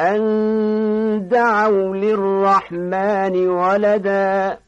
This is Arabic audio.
أن دعوا للرحمن ولداً